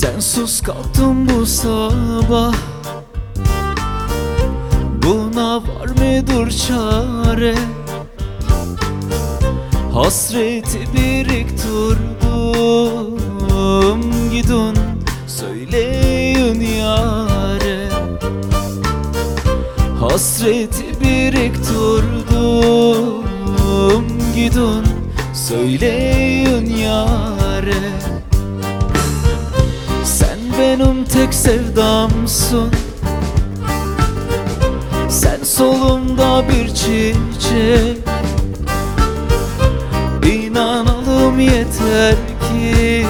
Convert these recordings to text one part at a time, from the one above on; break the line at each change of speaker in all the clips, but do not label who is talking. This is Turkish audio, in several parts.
Sensiz kalktım bu sabah. Buna var mıdır çare? Hasreti biriktirdim Gidin söyleyin yare Hasreti biriktirdim Gidin söyleyin yare Sen tek sevdamsın. Sen solumda bir çiçek İnanalım yeter ki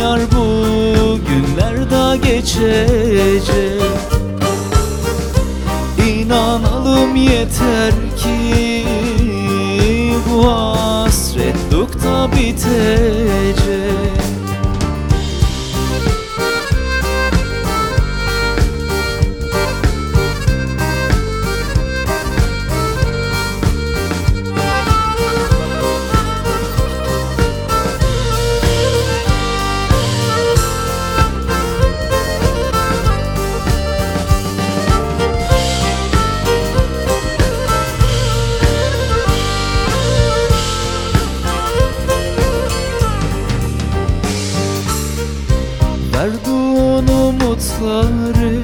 Yar bu günler da geçecek. İnanalım yeter ki Bu hasret dukta bitecek Verduğun umutları.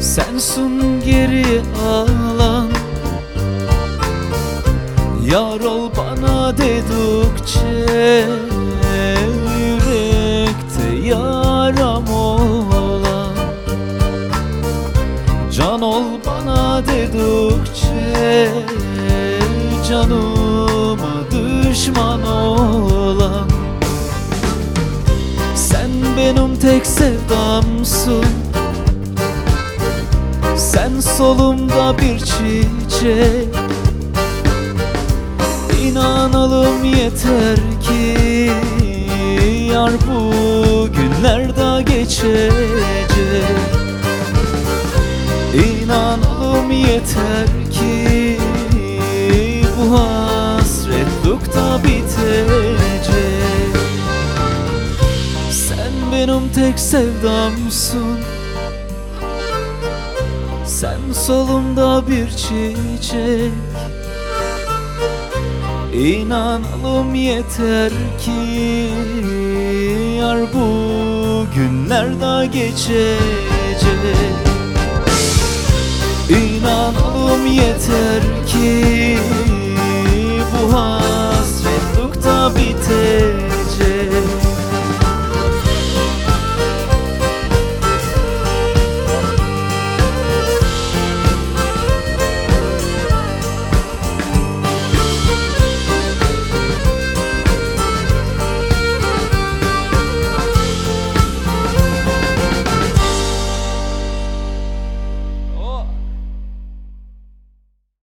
Sensin geri alan. Yar ol bana dedikçe Yürekte yaram olan. Can ol bana dedikçe Canıma düşman olan sevdamsın. Sen solumda bir çiçek İnanalım yeter ki Yar bu günler da geçecek benim tek sevdamsın Sen solumda bir çiçek. İnanalım yeter ki Yar bu günler de geçecek. İnanalım yeter ki Bu hasret hasretlikte biter